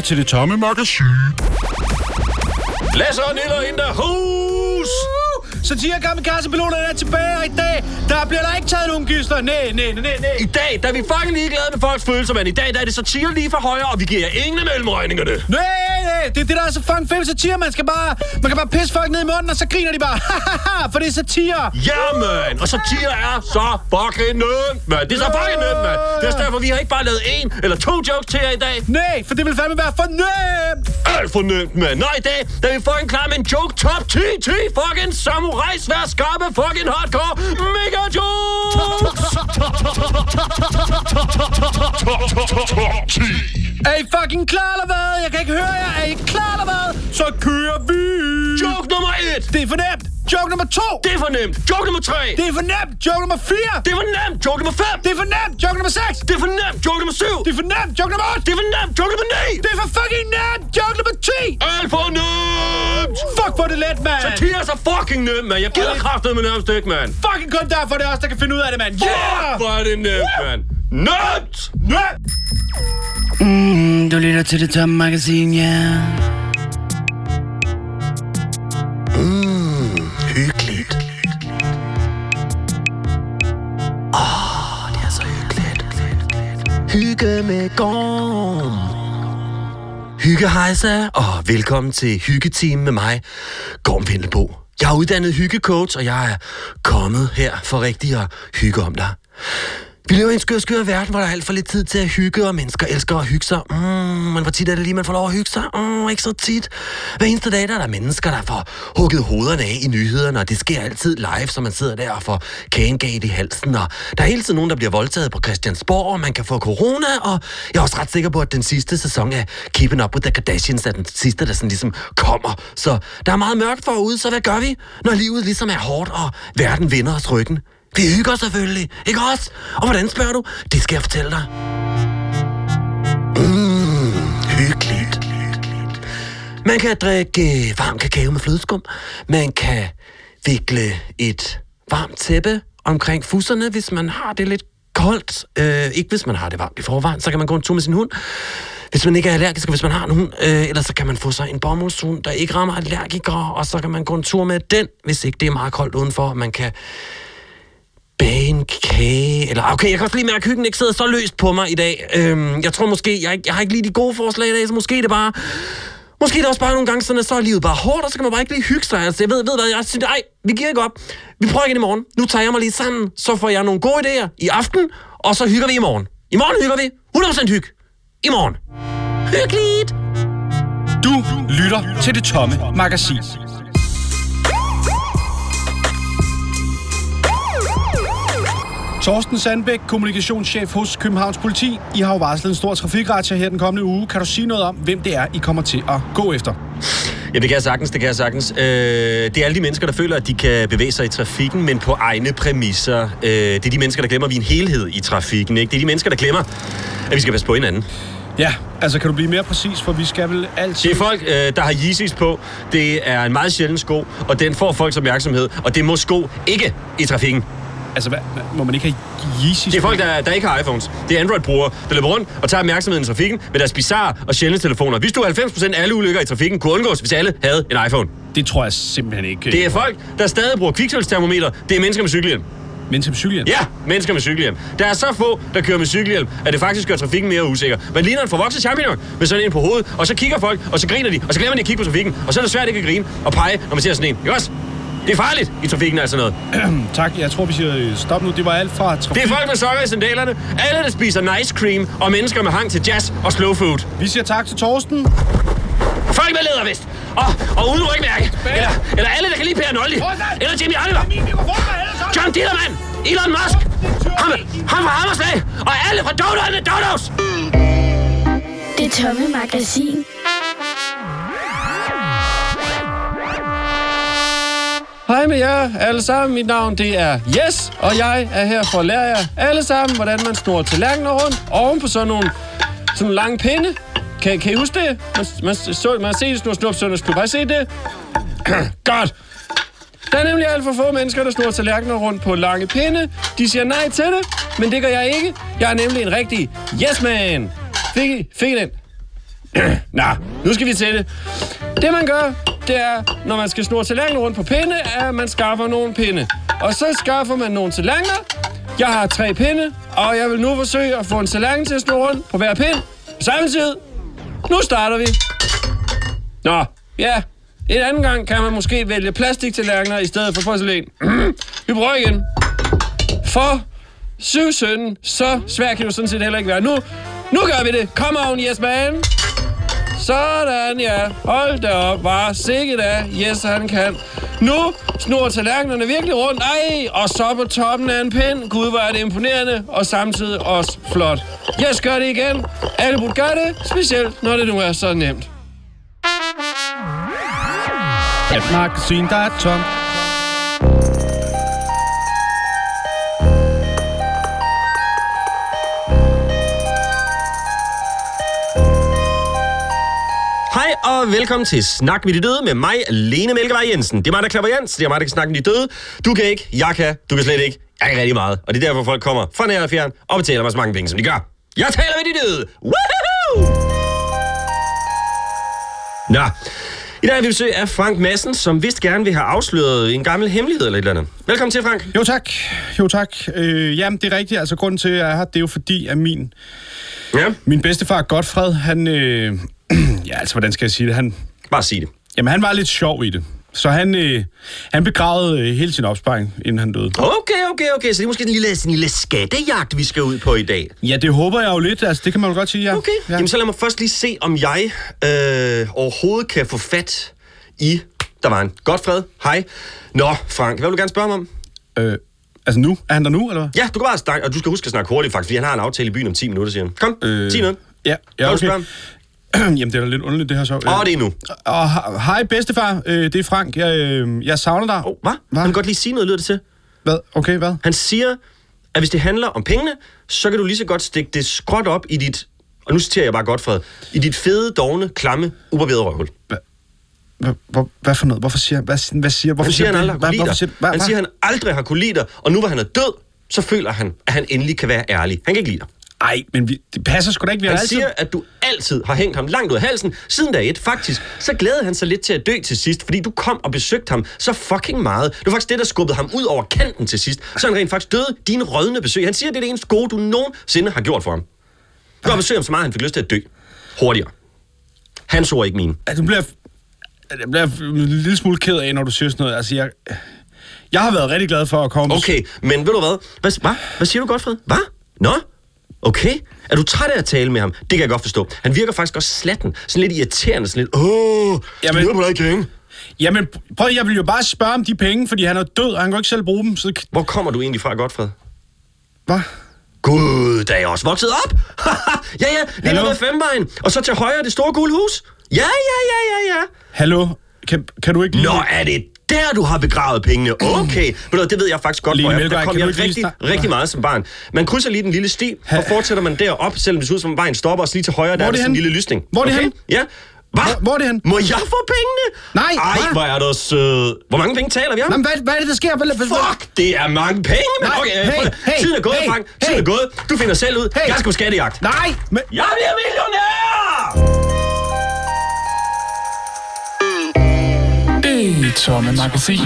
til det tomme magasin. Lasse og Niller in the house! Satire kamikaze-piloterne er tilbage, og i dag, der bliver der ikke taget nogen gidsler. Nej, nej, nej, nej. I dag, der er vi fucking ligeglade med folks følelser, men i dag, der er det satire lige for højre, og vi giver jer ingen af mellemregningerne. Nej, nej, det er det, der er så fucking fedt satire. Man, skal bare, man kan bare pisse folk ned i munden, og så griner de bare. for det er satire. Ja, man! Og satire er så fucking nemt, man! Det er så fucking nemt, man! Det er derfor, vi har ikke bare lavet en eller to jokes til jer i dag. Nej, for det vil fandme være for nemt. Alt for nemt, mand! Nå, i dag, der er vi fucking klar med en joke top 10, 10 fucking samurai svær skarpe fucking hardcore mega jokes! Er I fucking klar eller hvad? Jeg kan ikke høre jer. Er I klar eller hvad? Så kører vi. Joke nummer 1! Det er for nemt. Joke nummer to. Det er for nemt! Joke nummer 3! Det er for nemt. Joke nummer 4. Det er for nemt! Joke nummer 5! Det er for nemt. Joke nummer 6. Det er for nemt! Joke nummer 7! Det er for nemt. Joke nummer 8. Det er for nemt! Joke nummer 9! Det er for fucking nemt. Joke nummer 10. Alt for nemt! Fuck, er det let, mand. Satire er så fucking nemt, mand! Jeg gider kraftedeme med nærmest ikke, mand! Fucking kun derfor, det er os, der kan finde ud af det, mand. Fuck, Yeah! hvor er det nemt, mand! Nemt! Nemt! Mm, du lytter til det tomme magasin, ja. Hyggeligt. Hygge med Gorm. Hygge hejsa, og velkommen til Hyggeteam med mig, Gorm Vindelbo. Jeg er uddannet hyggecoach, og jeg er kommet her for rigtig at hygge om dig. Vi lever i en skør, skør verden, hvor der er alt for lidt tid til at hygge, og mennesker elsker at hygge sig. Mm, men hvor tit er det lige, man får lov at hygge sig? Mm, ikke så tit. Hver eneste dag der er der mennesker, der får hugget hovederne af i nyhederne, og det sker altid live, så man sidder der og får kagengat i halsen. Og der er hele tiden nogen, der bliver voldtaget på Christiansborg, og man kan få corona, og jeg er også ret sikker på, at den sidste sæson af Keeping Up with the Kardashians er den sidste, der sådan ligesom kommer. Så der er meget mørkt forude, så hvad gør vi, når livet ligesom er hårdt, og verden vender os ryggen? Det hygger selvfølgelig, ikke også? Og hvordan spørger du? Det skal jeg fortælle dig. Mm, hyggeligt. Man kan drikke varm kakao med flødeskum. Man kan vikle et varmt tæppe omkring fusserne, hvis man har det lidt koldt. Øh, ikke hvis man har det varmt i forvejen, så kan man gå en tur med sin hund. Hvis man ikke er allergisk, og hvis man har en hund, øh, eller så kan man få sig en bomuldshund, der ikke rammer allergikere, og så kan man gå en tur med den, hvis ikke det er meget koldt udenfor. Man kan bage en kage, eller okay, jeg kan også lige mærke, at hyggen ikke sidder så løst på mig i dag. Øhm, jeg tror måske, jeg, jeg har ikke lige de gode forslag i dag, så måske det bare... Måske er det også bare nogle gange sådan, at så er livet bare hårdt, og så kan man bare ikke lige hygge sig. Altså, jeg ved, ved hvad, jeg synes, ej, vi giver ikke op. Vi prøver igen i morgen. Nu tager jeg mig lige sammen, så får jeg nogle gode idéer i aften, og så hygger vi i morgen. I morgen hygger vi. 100% hyg. I morgen. Hyggeligt. Du lytter til det tomme magasin. Torsten Sandbæk, kommunikationschef hos Københavns Politi. I har jo varslet en stor trafikrazzia her den kommende uge. Kan du sige noget om, hvem det er, I kommer til at gå efter? Ja, det kan jeg sagtens, det kan jeg sagtens. Øh, det er alle de mennesker, der føler, at de kan bevæge sig i trafikken, men på egne præmisser. Øh, det er de mennesker, der glemmer, at vi er en helhed i trafikken. Ikke? Det er de mennesker, der glemmer, at vi skal passe på hinanden. Ja, altså kan du blive mere præcis, for vi skal vel altid... Det er folk, øh, der har Yeezys på. Det er en meget sjælden sko, og den får folks opmærksomhed. Og det må sko ikke i trafikken. Altså, hvad, må man ikke have Yeezys? Det er folk, der, der ikke har iPhones. Det er Android-brugere, der løber rundt og tager opmærksomheden i trafikken med deres bizarre og sjældne telefoner. Hvis du 90% af alle ulykker i trafikken kunne undgås, hvis alle havde en iPhone. Det tror jeg simpelthen ikke. Det er folk, der stadig bruger kviksølstermometer. Det er mennesker med cykelhjelm. Mennesker med cykelhjelm? Ja, mennesker med cykelhjelm. Der er så få, der kører med cykelhjelm, at det faktisk gør trafikken mere usikker. Man ligner en forvokset champignon med sådan en på hovedet, og så kigger folk, og så griner de, og så glemmer de at kigge på trafikken, og så er det svært ikke at grine og pege, når man ser sådan en. Ikke også? Det er farligt i trafikken, altså noget. Tak, jeg tror, vi siger øh, stop nu. Det var alt fra trafik. Det er folk med sokker i sandalerne, alle, der spiser nice cream, og mennesker med hang til jazz og slow food. Vi siger tak til Torsten. Folk med lædervest, og, og uden rygmærke. Eller, eller alle, der kan lide Per Noldi. Eller Jimmy Oliver. John Dillermand. Elon Musk. Ham, ham fra Hammerslag. Og alle fra Dodo and the Dodos. Det tomme magasin. Hej med jer alle sammen. Mit navn det er Jes, og jeg er her for at lære jer alle sammen, hvordan man snor tallerkener rundt oven på sådan nogle, sådan nogle lange pinde. Kan, kan I huske det? Man, man, så, man har set snor snup søndagsklub. Har I set det? Godt. Der er nemlig alt for få mennesker, der snor tallerkener rundt på lange pinde. De siger nej til det, men det gør jeg ikke. Jeg er nemlig en rigtig yes man. Fik I, fik I den? Nå, nu skal vi til det. Det man gør, det er, når man skal snurre tallerkener rundt på pinde, er, at man skaffer nogle pinde. Og så skaffer man nogle tallerkener. Jeg har tre pinde, og jeg vil nu forsøge at få en tallerken til at snurre rundt på hver pind. På samme tid. Nu starter vi. Nå, ja. En anden gang kan man måske vælge plastiktallerkener i stedet for porcelæn. vi prøver igen. For 7-17, så svært kan det sådan set heller ikke være. Nu, nu gør vi det. Come on, yes man. Sådan, ja. Hold da op, bare sikkert da. Yes, han kan. Nu snurrer tallerkenerne virkelig rundt. Ej, og så på toppen af en pind. Gud, hvor er det imponerende, og samtidig også flot. Yes, gør det igen. Alle burde gøre det, specielt når det nu er så nemt. Et magasin, der er tomt Hej og velkommen til Snak med de døde med mig, Lene Mælkevej Jensen. Det er mig, der klapper Jens. Det er mig, der kan snakke med de døde. Du kan ikke, jeg kan, du kan slet ikke. Jeg kan rigtig meget. Og det er derfor, folk kommer fra nær og fjern og betaler mig så mange penge, som de gør. Jeg taler med de døde. Woohoo! Nå, i dag er vi besøg af Frank Madsen, som vist gerne vil have afsløret en gammel hemmelighed eller et eller andet. Velkommen til, Frank. Jo tak, jo tak. Øh, jamen, det er rigtigt. Altså, grunden til, at jeg er her, det er jo fordi, at min, Ja, min bedstefar Godfred, han... Øh, ja, altså, hvordan skal jeg sige det? Han, bare sig det. jamen, han var lidt sjov i det. Så han, øh, han begravede øh, hele sin opsparing, inden han døde. Okay, okay, okay. Så det er måske en lille, sådan en lille skattejagt, vi skal ud på i dag. Ja, det håber jeg jo lidt. Altså, det kan man jo godt sige, ja. Okay, ja. Ja. jamen så lad mig først lige se, om jeg øh, overhovedet kan få fat i... Der var en. Godfred, hej. Nå, Frank, hvad vil du gerne spørge mig om? Øh, altså nu? Er han der nu, eller hvad? Ja, du kan bare snakke, og du skal huske at snakke hurtigt, faktisk, fordi han har en aftale i byen om 10 minutter, siger han. Kom, øh, 10 minutter. Ja, ja okay. Jamen, det er da lidt underligt, det her så. Åh, det er nu. Og he- hej, bedstefar. Øh, det er Frank. Jeg, øh, jeg savner dig. Oh, hvad? Hvad? Han kan godt lige sige noget, lyder det til. Hvad? Okay, hvad? Han siger, at hvis det handler om pengene, så kan du lige så godt stikke det skråt op i dit... Og nu citerer jeg bare Godfred. I dit fede, dogne, klamme, ubarberede røvhul. Hvad, hvad, hvad for noget? Hvorfor siger hvad, hvad siger, hvorfor Hvorfor siger han aldrig har Hvad- kunne lide dig? Han siger, han aldrig har kunne lide dig, og nu hvor han er død, så føler han, at han endelig kan være ærlig. Han kan ikke lide dig. Ej, men vi, det passer sgu da ikke. Vi har Han altid... siger, at du altid har hængt ham langt ud af halsen, siden dag et. Faktisk, så glædede han sig lidt til at dø til sidst, fordi du kom og besøgte ham så fucking meget. Det var faktisk det, der skubbede ham ud over kanten til sidst. Så han rent faktisk døde dine rødne besøg. Han siger, at det er det eneste gode, du nogensinde har gjort for ham. Du har besøgt ham så meget, at han fik lyst til at dø. Hurtigere. Hans ord ikke mine. Altså, du bliver, jeg bliver en lille smule ked af, når du siger sådan noget. Altså, jeg, jeg har været rigtig glad for at komme... Okay, men ved du hvad? Hvad, hvad? hvad siger du, Godfred? Hvad? Nå? Okay. Er du træt af at tale med ham? Det kan jeg godt forstå. Han virker faktisk også slatten. Sådan lidt irriterende. Sådan lidt, åh, Jamen- på dig ikke, Jamen, prøv, jeg vil jo bare spørge om de penge, fordi han er død, og han kan ikke selv bruge dem. Så... Hvor kommer du egentlig fra, Godfred? Hvad? Gud, der er jeg også vokset op. ja, ja, lige Hallo? med femvejen. Og så til højre det store gule hus. Ja, ja, ja, ja, ja. Hallo? Kan, kan du ikke lige... Nå, er det der, du har begravet pengene? Okay. Hvad, det ved jeg faktisk godt, Lene for jeg, der kom jeg lige rigtig, rigtig meget som barn. Man krydser lige den lille sti, og fortsætter man derop, selvom det ser ud som om vejen stopper, og lige til højre, der Hvor er er sådan en lille lysning. Hvor er det okay? henne? Ja. Hvad? Hvor- hvor er det henne? Må jeg få pengene? Nej, Ej, hvad? hvor er du sød. Hvor mange penge taler vi om? Nå, men hvad, hvad er det, der sker? Hvad, Fuck, det er mange penge, men Nej, okay, hey, hey, tiden er gået, hey, Frank. Tiden hey. er gået. Du finder selv ud. Hey. Jeg skal på skattejagt. Nej, men... Jeg bliver millionær! Det tomme magasin.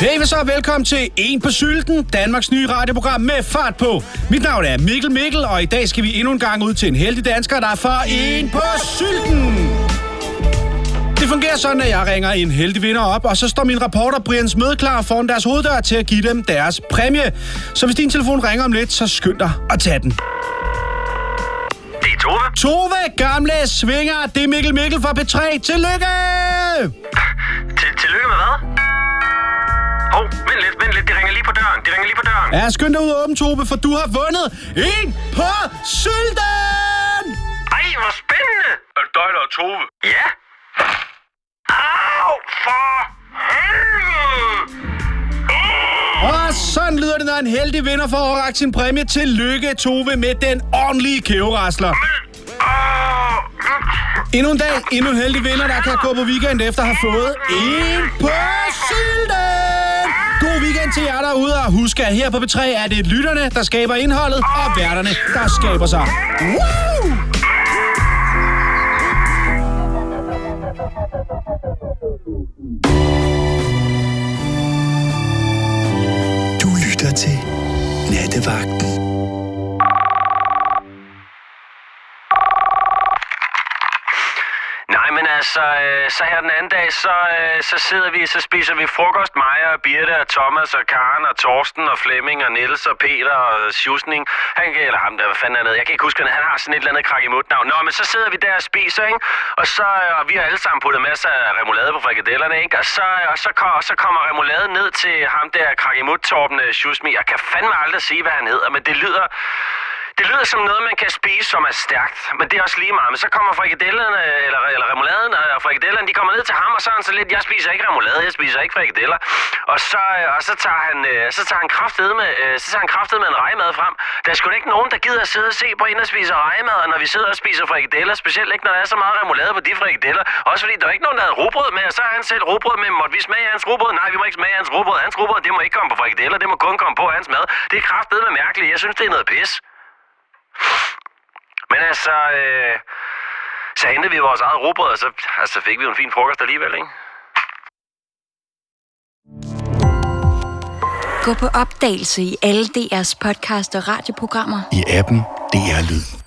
Hey, så? Velkommen til En på Sylten, Danmarks nye radioprogram med fart på. Mit navn er Mikkel Mikkel, og i dag skal vi endnu en gang ud til en heldig dansker, der er for En på Sylten. Det fungerer sådan, at jeg ringer en heldig vinder op, og så står min reporter Brian Smed klar foran deres hoveddør til at give dem deres præmie. Så hvis din telefon ringer om lidt, så skynd dig at tage den. Det Tove. Gamle svinger, det er Mikkel Mikkel fra P3. Tillykke! Til, tillykke med hvad? Hov, oh, vent lidt, vent lidt. De ringer lige på døren. De ringer lige på døren. Ja, skynd dig ud og åbne, Tove, for du har vundet en på Sylten! Ej, hvor spændende. Er det dig, der er Tove? Ja. Au, for helvede. Og sådan lyder det, når en heldig vinder får overrakt sin præmie. Tillykke, Tove, med den ordentlige kæverasler. Endnu en dag, endnu en heldig vinder, der kan gå på weekend efter at have fået en på Sylten! God weekend til jer derude, og husk at her på B3 er det lytterne, der skaber indholdet, og værterne, der skaber sig. Woo! Dag, så, øh, så sidder vi, så spiser vi frokost, mig og Birte og Thomas og Karen og Torsten og Flemming og Niels og Peter og Sjusning. Han, eller ham der, hvad fanden er det? Jeg kan ikke huske, han har sådan et eller andet krak i navn. Nå, men så sidder vi der og spiser, ikke? Og så, øh, og vi har alle sammen puttet masser af remoulade på frikadellerne, ikke? Og så, øh, og så, kom, og så kommer remouladen ned til ham der krak i Torben Sjusmi. Jeg kan fandme aldrig sige, hvad han hedder, men det lyder... Det lyder som noget, man kan spise, som er stærkt, men det er også lige meget. Men så kommer frikadellerne, øh, eller, eller remouladen, og frikadellerne, de kommer ned til ham, og så er han så lidt, jeg spiser ikke remoulade, jeg spiser ikke frikadeller. Og så, øh, og så tager han, øh, så tager han kraftet med, så tager han kraftet med en rejemad frem. Der er sgu ikke nogen, der gider at sidde og se på en, der spiser rejemad, når vi sidder og spiser frikadeller, specielt ikke, når der er så meget remoulade på de frikadeller. Også fordi der er ikke nogen, der havde rugbrød med, og så har han selv rugbrød med. Måtte vi smage hans rugbrød? Nej, vi må ikke smage hans rugbrød. Hans rugbrød, det må ikke komme på frikadeller, det må kun komme på hans mad. Det er kraftet med mærkeligt. Jeg synes, det er noget pis. Men altså, øh, så hentede vi vores eget råbrød, og så altså, fik vi jo en fin frokost alligevel, ikke? Gå på opdagelse i alle DR's podcast og radioprogrammer. I appen DR Lyd.